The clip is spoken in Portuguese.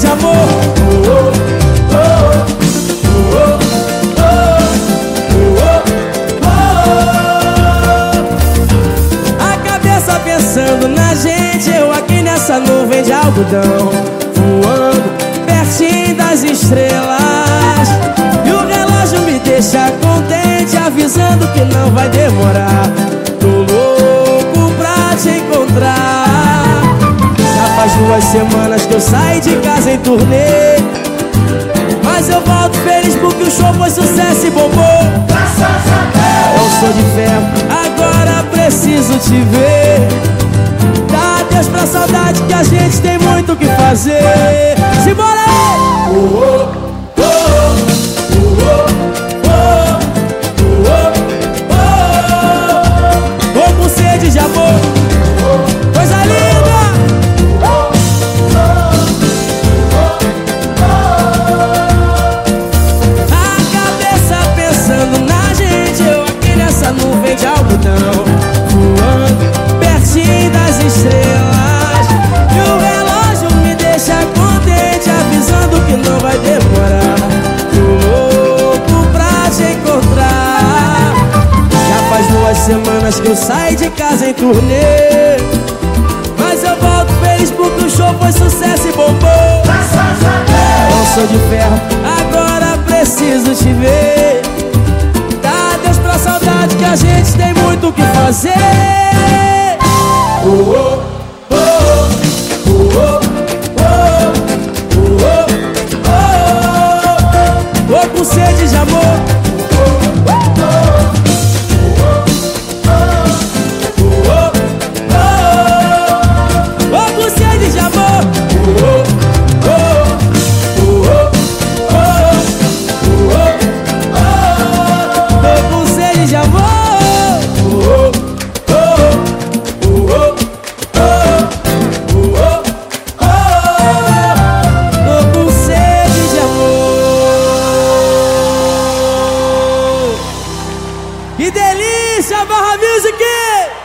de amor. A cabeça pensando na gente Eu aqui nessa nuvem de algodão Voando pertinho das estrelas E o relógio me deixa contente Avisando que não vai demorar faz duas semanas que eu saí de casa em turnê. Mas eu volto feliz porque o show foi sucesso e bombou. Eu sou de ferro, agora preciso te ver. Deus pra saudade que a gente tem muito o que fazer semanas que eu saio de casa em turnê Mas eu volto feliz porque o show foi sucesso e bombou Não sou de ferro, agora preciso te ver Dá Deus pra saudade que a gente tem muito o que fazer oh, oh. Sede de amor Delícia Barra Music!